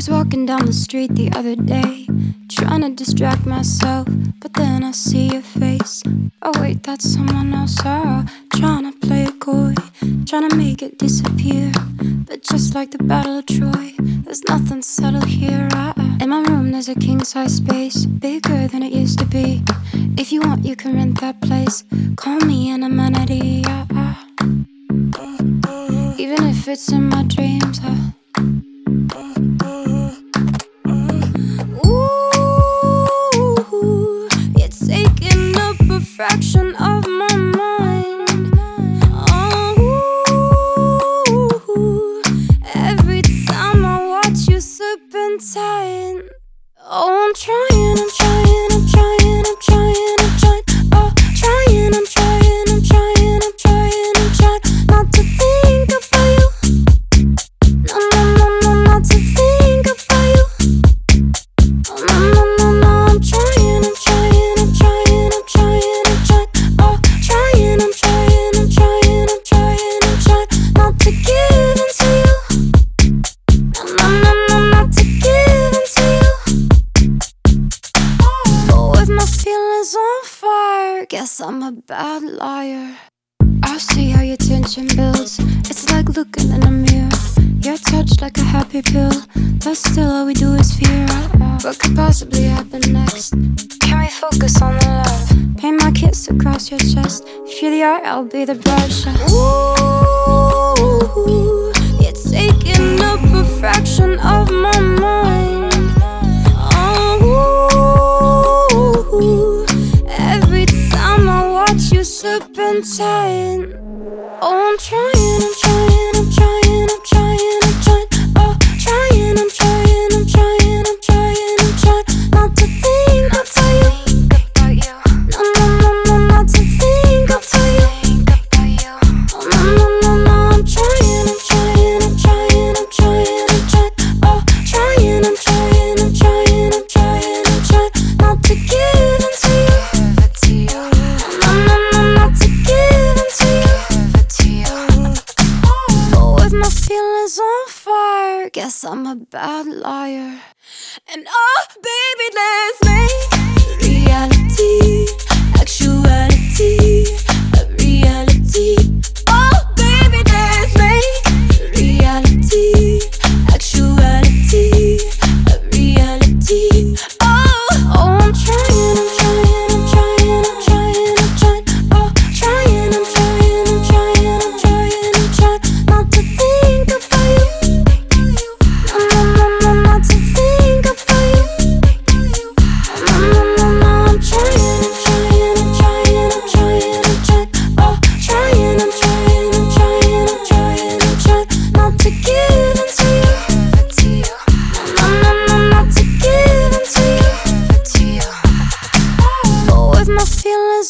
was walking down the street the other day, trying to distract myself, but then I see your face. Oh, wait, that's someone else. Oh, trying to play it coy, trying to make it disappear. But just like the Battle of Troy, there's nothing subtle here. Uh, in my room, there's a king size space, bigger than it used to be. If you want, you can rent that place. Call me an amenity. Uh, uh. Even if it's in my dreams. Uh. Serpentine. Oh, I'm trying, I'm trying, guess I'm a bad liar. I see how your tension builds. It's like looking in a mirror. You're touched like a happy pill, but still all we do is fear. What could possibly happen next? Can we focus on the love? Paint my kiss across your chest. If you're the art, I'll be the brush. Ooh, you're taking up a fraction of my mind. I'm trying, I'm trying, I'm trying, feelings on fire, guess I'm a bad liar. And oh, baby, let's make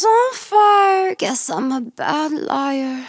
on fire, guess I'm a bad liar.